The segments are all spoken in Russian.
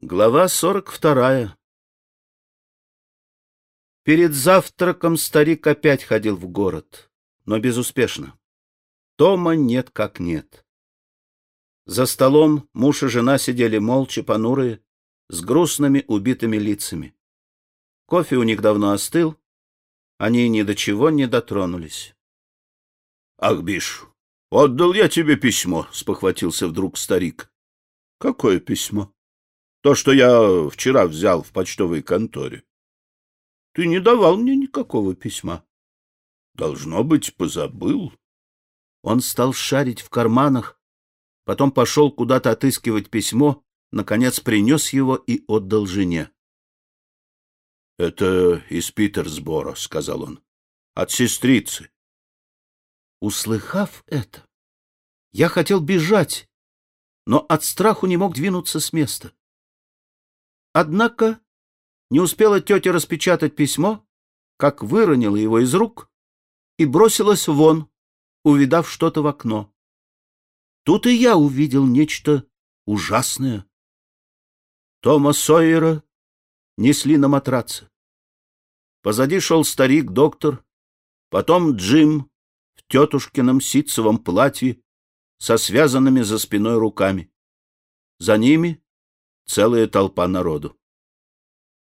Глава сорок вторая Перед завтраком старик опять ходил в город, но безуспешно. Тома нет как нет. За столом муж и жена сидели молча, понурые, с грустными убитыми лицами. Кофе у них давно остыл, они ни до чего не дотронулись. — Ах, Биш, отдал я тебе письмо, — спохватился вдруг старик. — Какое письмо? — То, что я вчера взял в почтовой конторе. — Ты не давал мне никакого письма. — Должно быть, позабыл. Он стал шарить в карманах, потом пошел куда-то отыскивать письмо, наконец принес его и отдал жене. — Это из Питерсбора, — сказал он, — от сестрицы. Услыхав это, я хотел бежать, но от страху не мог двинуться с места. Однако не успела тетя распечатать письмо, как выронила его из рук и бросилась вон, увидав что-то в окно. Тут и я увидел нечто ужасное. Тома Сойера несли на матраце. Позади шел старик-доктор, потом Джим в тетушкином ситцевом платье со связанными за спиной руками. За ними целая толпа народу.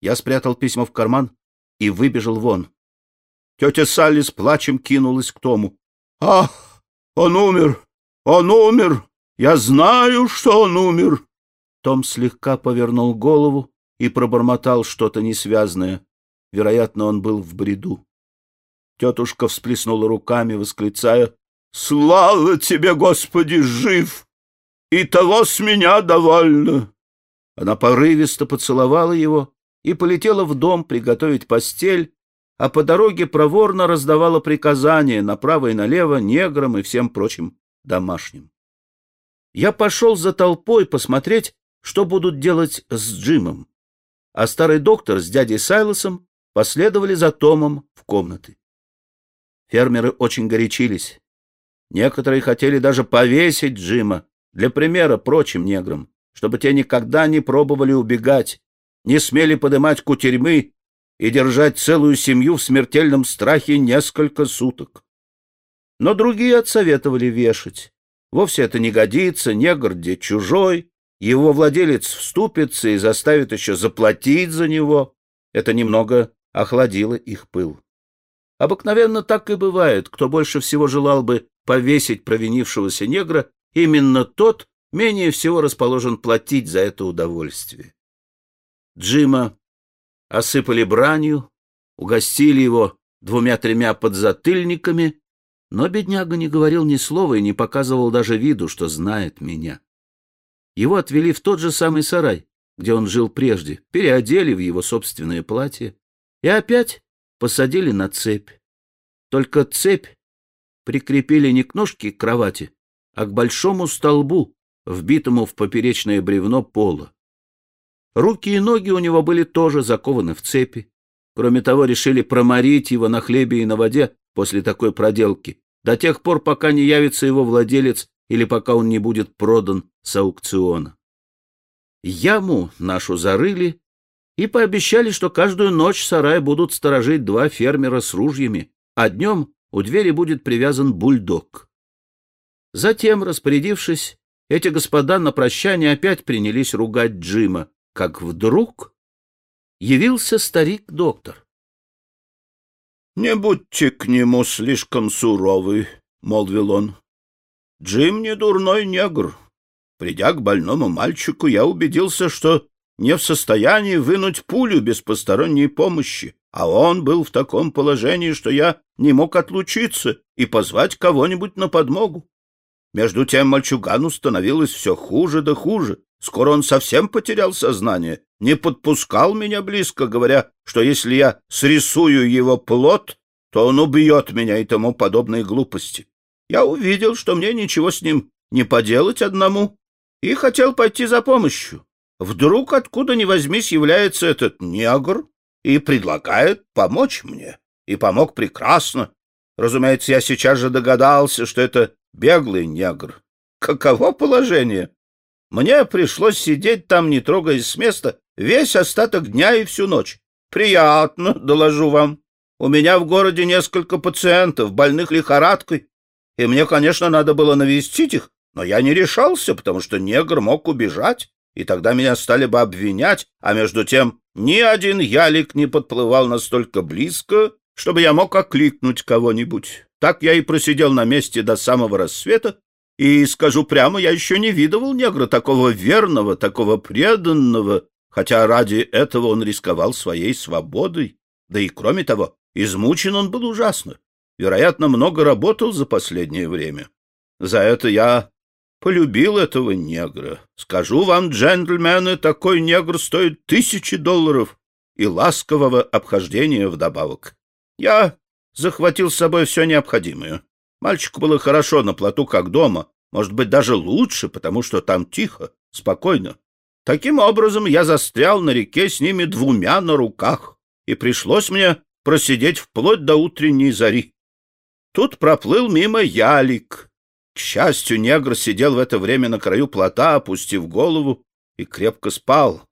Я спрятал письмо в карман и выбежал вон. Тетя Салли с плачем кинулась к Тому. «Ах, он умер! Он умер! Я знаю, что он умер!» Том слегка повернул голову и пробормотал что-то несвязное. Вероятно, он был в бреду. Тетушка всплеснула руками, восклицая, «Слава тебе, Господи, жив! И того с меня довольно!» Она порывисто поцеловала его и полетела в дом приготовить постель, а по дороге проворно раздавала приказания направо и налево неграм и всем прочим домашним. Я пошел за толпой посмотреть, что будут делать с Джимом, а старый доктор с дядей Сайлосом последовали за Томом в комнаты. Фермеры очень горячились. Некоторые хотели даже повесить Джима для примера прочим неграм, чтобы те никогда не пробовали убегать, не смели подымать кутерьмы и держать целую семью в смертельном страхе несколько суток. Но другие отсоветовали вешать. Вовсе это не годится, негр где чужой, его владелец вступится и заставит еще заплатить за него. Это немного охладило их пыл. Обыкновенно так и бывает. Кто больше всего желал бы повесить провинившегося негра, именно тот менее всего расположен платить за это удовольствие. Джима осыпали бранью, угостили его двумя-тремя подзатыльниками, но бедняга не говорил ни слова и не показывал даже виду, что знает меня. Его отвели в тот же самый сарай, где он жил прежде, переодели в его собственное платье и опять посадили на цепь. Только цепь прикрепили не к ножке кровати, а к большому столбу, вбитому в поперечное бревно пола. Руки и ноги у него были тоже закованы в цепи. Кроме того, решили проморить его на хлебе и на воде после такой проделки, до тех пор, пока не явится его владелец или пока он не будет продан с аукциона. Яму нашу зарыли и пообещали, что каждую ночь сарай будут сторожить два фермера с ружьями, а днем у двери будет привязан бульдог. Затем, распорядившись, эти господа на прощание опять принялись ругать Джима, как вдруг явился старик-доктор. — Не будьте к нему слишком суровы, — молвил он. — Джим не дурной негр. Придя к больному мальчику, я убедился, что не в состоянии вынуть пулю без посторонней помощи, а он был в таком положении, что я не мог отлучиться и позвать кого-нибудь на подмогу. Между тем мальчугану становилось все хуже да хуже. Скоро он совсем потерял сознание, не подпускал меня близко, говоря, что если я срисую его плод, то он убьет меня и тому подобные глупости. Я увидел, что мне ничего с ним не поделать одному, и хотел пойти за помощью. Вдруг откуда ни возьмись является этот негр и предлагает помочь мне. И помог прекрасно. Разумеется, я сейчас же догадался, что это беглый негр. Каково положение? Мне пришлось сидеть там, не трогаясь с места, весь остаток дня и всю ночь. Приятно, доложу вам. У меня в городе несколько пациентов, больных лихорадкой, и мне, конечно, надо было навестить их, но я не решался, потому что негр мог убежать, и тогда меня стали бы обвинять, а между тем ни один ялик не подплывал настолько близко, чтобы я мог окликнуть кого-нибудь. Так я и просидел на месте до самого рассвета, и, скажу прямо, я еще не видывал негра такого верного, такого преданного, хотя ради этого он рисковал своей свободой. Да и кроме того, измучен он был ужасно. Вероятно, много работал за последнее время. За это я полюбил этого негра. Скажу вам, джентльмены, такой негр стоит тысячи долларов и ласкового обхождения вдобавок. Я захватил с собой все необходимое. Мальчику было хорошо на плоту, как дома, может быть, даже лучше, потому что там тихо, спокойно. Таким образом, я застрял на реке с ними двумя на руках, и пришлось мне просидеть вплоть до утренней зари. Тут проплыл мимо ялик. К счастью, негр сидел в это время на краю плота, опустив голову, и крепко спал.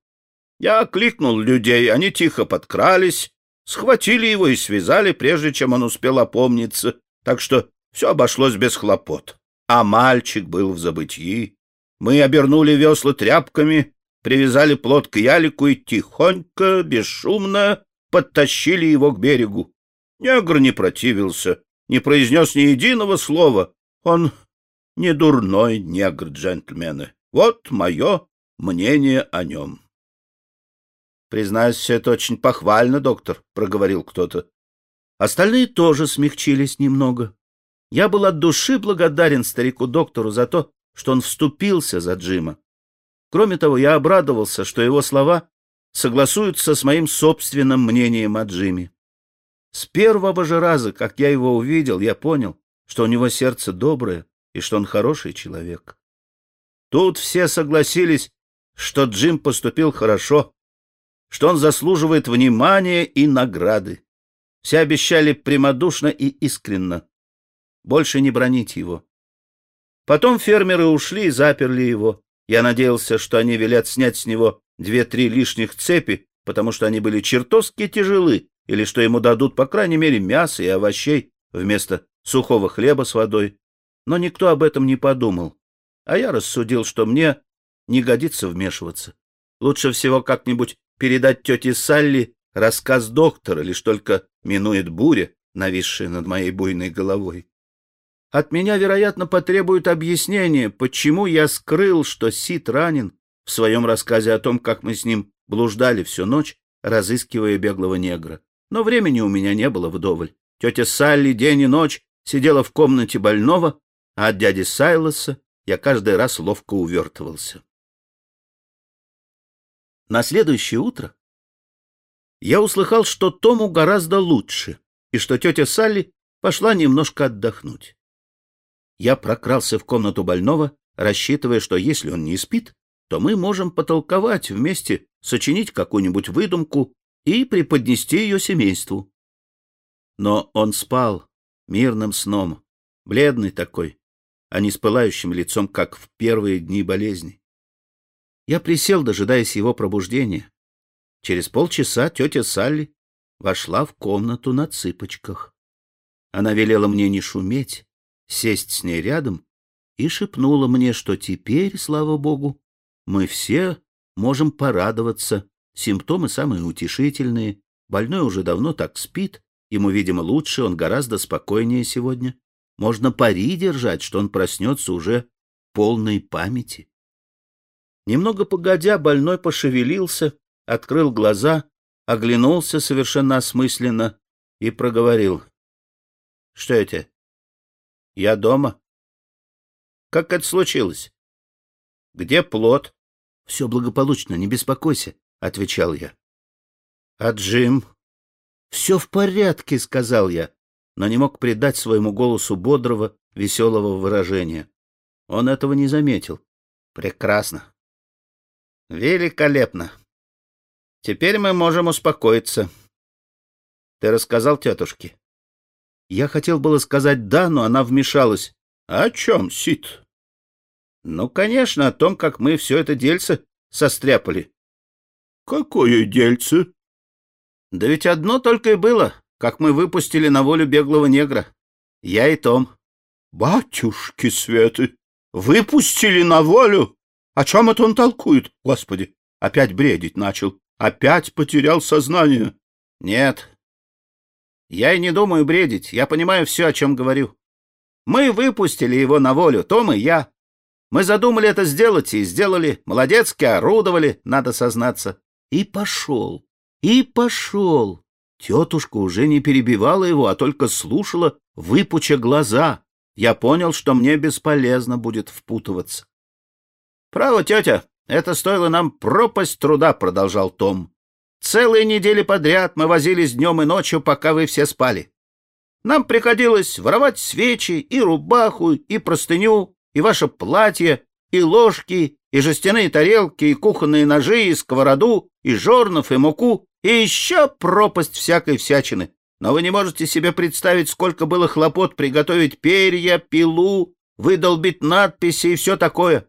Я окликнул людей, они тихо подкрались, схватили его и связали, прежде чем он успел опомниться, так что все обошлось без хлопот. А мальчик был в забытии. Мы обернули весла тряпками, привязали плот к ялику и тихонько, бесшумно подтащили его к берегу. Негр не противился, не произнес ни единого слова. Он не дурной негр, джентльмены. Вот мое мнение о нем. — Признаюсь, это очень похвально, доктор, — проговорил кто-то. Остальные тоже смягчились немного. Я был от души благодарен старику-доктору за то, что он вступился за Джима. Кроме того, я обрадовался, что его слова согласуются с моим собственным мнением о Джиме. С первого же раза, как я его увидел, я понял, что у него сердце доброе и что он хороший человек. Тут все согласились, что Джим поступил хорошо, что он заслуживает внимания и награды. Все обещали прямодушно и искренно больше не бронить его. Потом фермеры ушли и заперли его. Я надеялся, что они велят снять с него две-три лишних цепи, потому что они были чертовски тяжелы, или что ему дадут, по крайней мере, мяса и овощей вместо сухого хлеба с водой. Но никто об этом не подумал. А я рассудил, что мне не годится вмешиваться. Лучше всего как-нибудь передать тете Салли рассказ доктора, лишь только минует буря, нависшая над моей буйной головой. От меня, вероятно, потребуют объяснения, почему я скрыл, что Сид ранен в своем рассказе о том, как мы с ним блуждали всю ночь, разыскивая беглого негра. Но времени у меня не было вдоволь. Тетя Салли день и ночь сидела в комнате больного, а от дяди Сайлоса я каждый раз ловко увертывался. На следующее утро я услыхал, что Тому гораздо лучше, и что тетя Салли пошла немножко отдохнуть. Я прокрался в комнату больного, рассчитывая, что если он не спит, то мы можем потолковать вместе, сочинить какую-нибудь выдумку и преподнести ее семейству. Но он спал мирным сном, бледный такой, а не с пылающим лицом, как в первые дни болезни. Я присел, дожидаясь его пробуждения. Через полчаса тетя Салли вошла в комнату на цыпочках. Она велела мне не шуметь, сесть с ней рядом и шепнула мне, что теперь, слава богу, мы все можем порадоваться. Симптомы самые утешительные. Больной уже давно так спит. Ему, видимо, лучше, он гораздо спокойнее сегодня. Можно пари держать, что он проснется уже полной памяти. Немного погодя, больной пошевелился, открыл глаза, оглянулся совершенно осмысленно и проговорил. — Что это? Я дома. Как это случилось? Где плод? Все благополучно, не беспокойся, отвечал я. А Джим? Все в порядке, сказал я, но не мог придать своему голосу бодрого, веселого выражения. Он этого не заметил. Прекрасно. Великолепно. Теперь мы можем успокоиться. Ты рассказал тетушке? Я хотел было сказать «да», но она вмешалась. — О чем, Сид? Ну, конечно, о том, как мы все это дельце состряпали. Какое дельце? Да ведь одно только и было, как мы выпустили на волю беглого негра. Я и Том. Батюшки светы! Выпустили на волю? О чем это он толкует? Господи, опять бредить начал. Опять потерял сознание. Нет. Я и не думаю бредить. Я понимаю все, о чем говорю. Мы выпустили его на волю, Том и я. Мы задумали это сделать и сделали. Молодецки орудовали, надо сознаться. И пошел. И пошел. Тетушка уже не перебивала его, а только слушала, выпуча глаза. Я понял, что мне бесполезно будет впутываться. «Право, тетя, это стоило нам пропасть труда», — продолжал Том. «Целые недели подряд мы возились днем и ночью, пока вы все спали. Нам приходилось воровать свечи, и рубаху, и простыню, и ваше платье, и ложки, и жестяные тарелки, и кухонные ножи, и сковороду, и жорнов, и муку, и еще пропасть всякой всячины. Но вы не можете себе представить, сколько было хлопот приготовить перья, пилу, выдолбить надписи и все такое.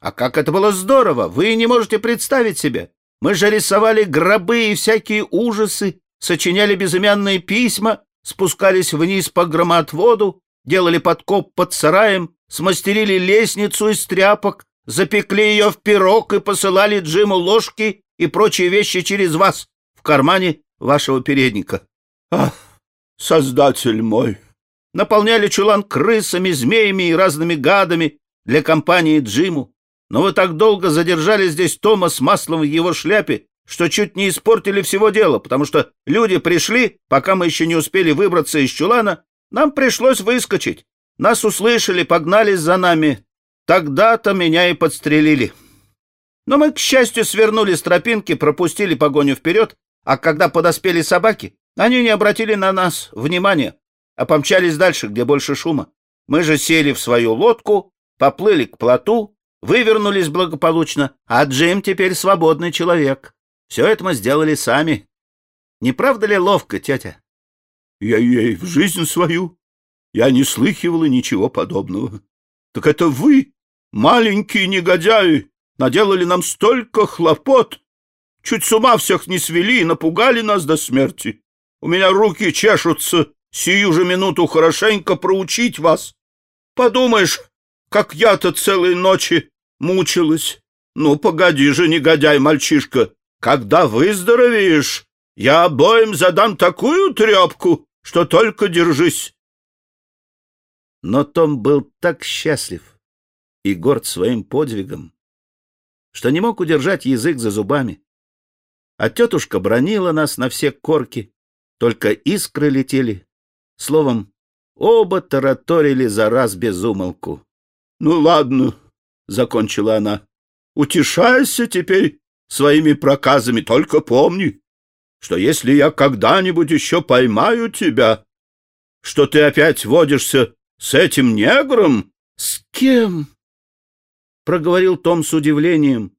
А как это было здорово, вы не можете представить себе. Мы же рисовали гробы и всякие ужасы, сочиняли безымянные письма, спускались вниз по громоотводу, делали подкоп под сараем, смастерили лестницу из тряпок, запекли ее в пирог и посылали Джиму ложки и прочие вещи через вас в кармане вашего передника. Ах, создатель мой! Наполняли чулан крысами, змеями и разными гадами для компании Джиму. Но вы так долго задержали здесь Тома с маслом в его шляпе, что чуть не испортили всего дела, потому что люди пришли, пока мы еще не успели выбраться из чулана, нам пришлось выскочить. Нас услышали, погнались за нами. Тогда-то меня и подстрелили. Но мы, к счастью, свернули с тропинки, пропустили погоню вперед, а когда подоспели собаки, они не обратили на нас внимания, а помчались дальше, где больше шума. Мы же сели в свою лодку, поплыли к плоту, вывернулись благополучно, а Джим теперь свободный человек. Все это мы сделали сами. Не правда ли ловко, тетя? Я ей в жизнь свою. Я не слыхивала ничего подобного. Так это вы, маленькие негодяи, наделали нам столько хлопот. Чуть с ума всех не свели и напугали нас до смерти. У меня руки чешутся сию же минуту хорошенько проучить вас. Подумаешь, как я-то целые ночи мучилась. Ну, погоди же, негодяй, мальчишка, когда выздоровеешь, я обоим задам такую трепку, что только держись. Но Том был так счастлив и горд своим подвигом, что не мог удержать язык за зубами. А тетушка бронила нас на все корки, только искры летели. Словом, оба тараторили за раз без умолку. — Ну, ладно, — закончила она, — утешайся теперь своими проказами, только помни, что если я когда-нибудь еще поймаю тебя, что ты опять водишься с этим негром? — С кем? — проговорил Том с удивлением,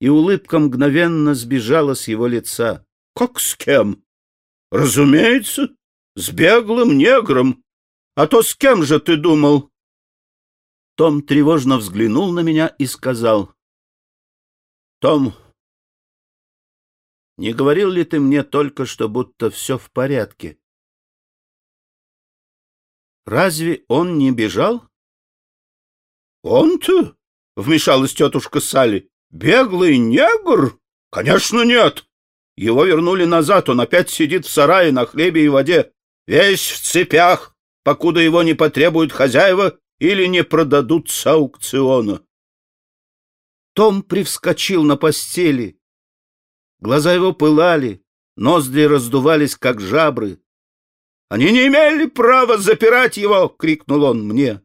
и улыбка мгновенно сбежала с его лица. — Как с кем? — Разумеется, с беглым негром. А то с кем же ты думал? Том тревожно взглянул на меня и сказал. — Том, не говорил ли ты мне только что, будто все в порядке? Разве он не бежал? Он-то? Вмешалась тетушка Салли. Беглый негр? Конечно, нет. Его вернули назад, он опять сидит в сарае на хлебе и воде, весь в цепях, покуда его не потребуют хозяева или не продадут с аукциона. Том привскочил на постели. Глаза его пылали, ноздри раздувались, как жабры. «Они не имели права запирать его!» — крикнул он мне.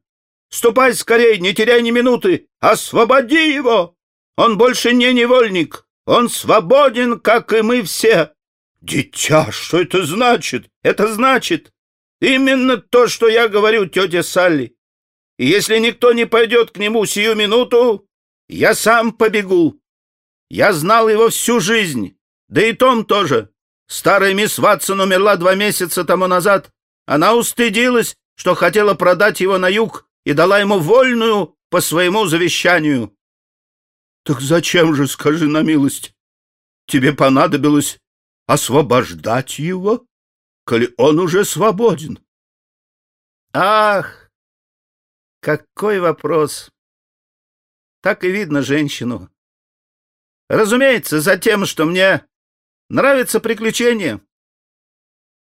«Ступай скорей, не теряй ни минуты! Освободи его! Он больше не невольник! Он свободен, как и мы все!» «Дитя, что это значит? Это значит именно то, что я говорю тете Салли. И если никто не пойдет к нему сию минуту, я сам побегу. Я знал его всю жизнь, да и Том тоже. Старая мисс Ватсон умерла два месяца тому назад. Она устыдилась, что хотела продать его на юг, и дала ему вольную, по своему завещанию. Так зачем же, скажи на милость, тебе понадобилось освобождать его, коли он уже свободен? Ах, какой вопрос! Так и видно женщину. Разумеется, за тем, что мне нравятся приключения.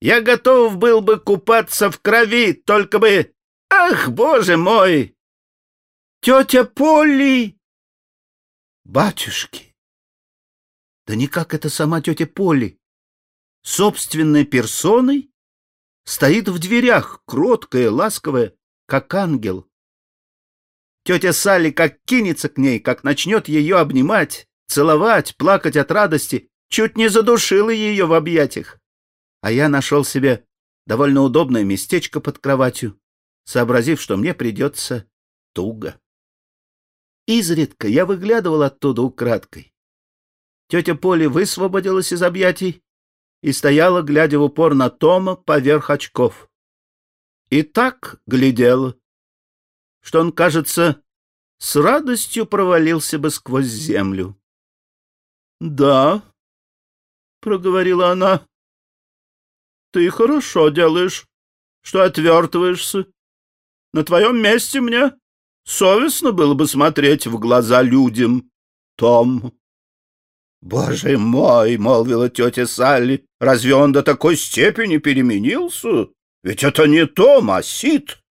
Я готов был бы купаться в крови, только бы... Ах, боже мой! Тетя Полли! Батюшки! Да никак это сама тетя Полли. Собственной персоной стоит в дверях, кроткая, ласковая, как ангел. Тетя Салли как кинется к ней, как начнет ее обнимать, целовать, плакать от радости, чуть не задушила ее в объятиях. А я нашел себе довольно удобное местечко под кроватью, сообразив, что мне придется туго. Изредка я выглядывал оттуда украдкой. Тетя Поли высвободилась из объятий и стояла, глядя в упор на Тома поверх очков. И так глядела, что он, кажется, с радостью провалился бы сквозь землю. — Да, — проговорила она, — ты хорошо делаешь, что отвертываешься. На твоем месте мне совестно было бы смотреть в глаза людям, Том. — Боже мой, — молвила тетя Салли, — разве он до такой степени переменился? Ведь это не Том, а Сид.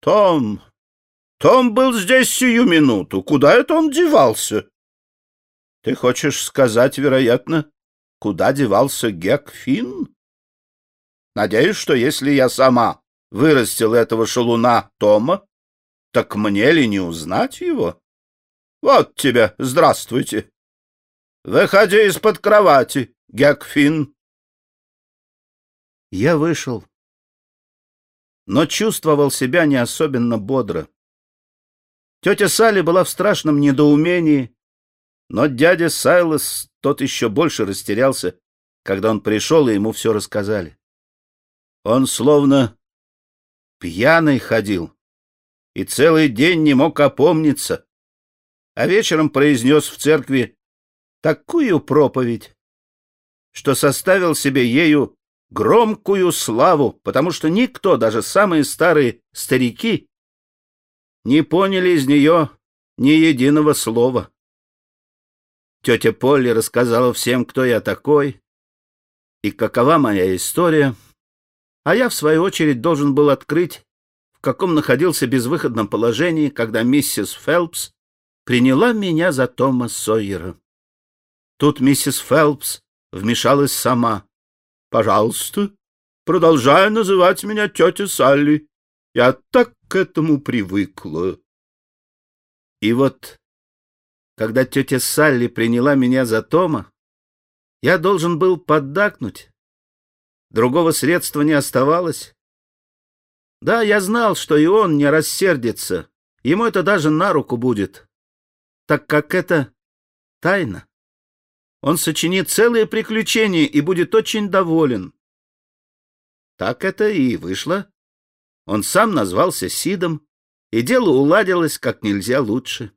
Том, том был здесь сию минуту. Куда это он девался? Ты хочешь сказать, вероятно, куда девался Гек Финн? Надеюсь, что если я сама вырастил этого шалуна Тома, так мне ли не узнать его? Вот тебе, здравствуйте. Выходи из-под кровати, Гек Финн. Я вышел, но чувствовал себя не особенно бодро. Тетя Салли была в страшном недоумении, но дядя Сайлос, тот еще больше растерялся, когда он пришел, и ему все рассказали. Он словно пьяный ходил и целый день не мог опомниться, а вечером произнес в церкви такую проповедь, что составил себе ею громкую славу, потому что никто, даже самые старые старики, не поняли из нее ни единого слова. Тетя Полли рассказала всем, кто я такой и какова моя история, а я, в свою очередь, должен был открыть, в каком находился безвыходном положении, когда миссис Фелпс приняла меня за Тома Сойера. Тут миссис Фелпс вмешалась сама. «Пожалуйста, продолжай называть меня тетя Салли. Я так к этому привыкла. И вот, когда тетя Салли приняла меня за Тома, я должен был поддакнуть. Другого средства не оставалось. Да, я знал, что и он не рассердится. Ему это даже на руку будет, так как это тайна. Он сочинит целые приключения и будет очень доволен. Так это и вышло. Он сам назвался Сидом, и дело уладилось как нельзя лучше.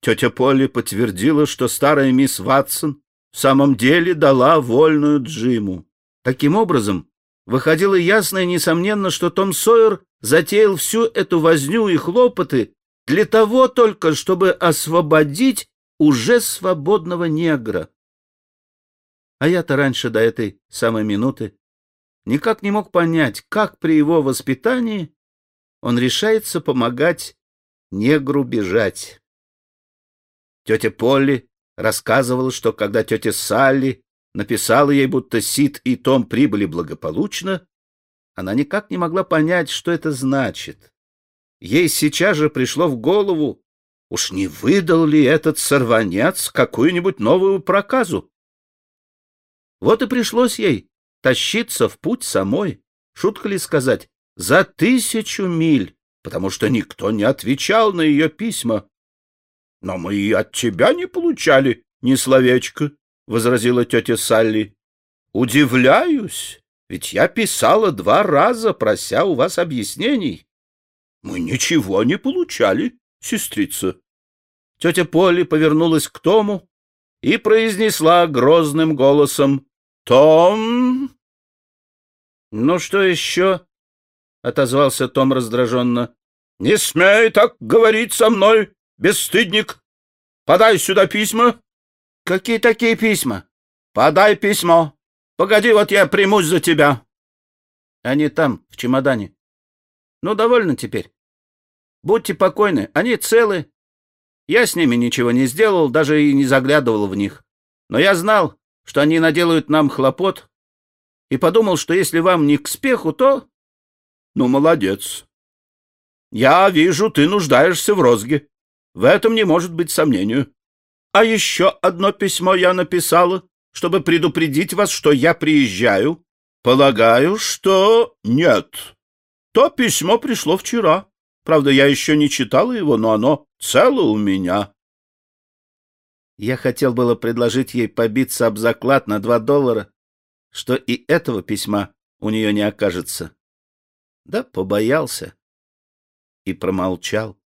Тетя Полли подтвердила, что старая мисс Ватсон в самом деле дала вольную Джиму. Таким образом, выходило ясно и несомненно, что Том Сойер затеял всю эту возню и хлопоты для того только, чтобы освободить уже свободного негра. А я-то раньше до этой самой минуты никак не мог понять, как при его воспитании он решается помогать негру бежать. Тетя Полли рассказывала, что когда тетя Салли написала ей, будто Сид и Том прибыли благополучно, она никак не могла понять, что это значит. Ей сейчас же пришло в голову, уж не выдал ли этот сорванец какую-нибудь новую проказу. Вот и пришлось ей тащиться в путь самой, шутка ли сказать, за тысячу миль, потому что никто не отвечал на ее письма. — Но мы и от тебя не получали ни словечка, — возразила тетя Салли. — Удивляюсь, ведь я писала два раза, прося у вас объяснений. — Мы ничего не получали, сестрица. Тетя Полли повернулась к Тому и произнесла грозным голосом «Том!» «Ну что еще?» — отозвался Том раздраженно. «Не смей так говорить со мной, бесстыдник! Подай сюда письма!» «Какие такие письма?» «Подай письмо! Погоди, вот я примусь за тебя!» «Они там, в чемодане. Ну, довольно теперь. Будьте покойны, они целы. Я с ними ничего не сделал, даже и не заглядывал в них. Но я знал, что они наделают нам хлопот, и подумал, что если вам не к спеху, то... Ну, молодец. Я вижу, ты нуждаешься в розге. В этом не может быть сомнению. А еще одно письмо я написала, чтобы предупредить вас, что я приезжаю. Полагаю, что нет. То письмо пришло вчера. Правда, я еще не читала его, но оно цело у меня. Я хотел было предложить ей побиться об заклад на два доллара, что и этого письма у нее не окажется. Да побоялся и промолчал.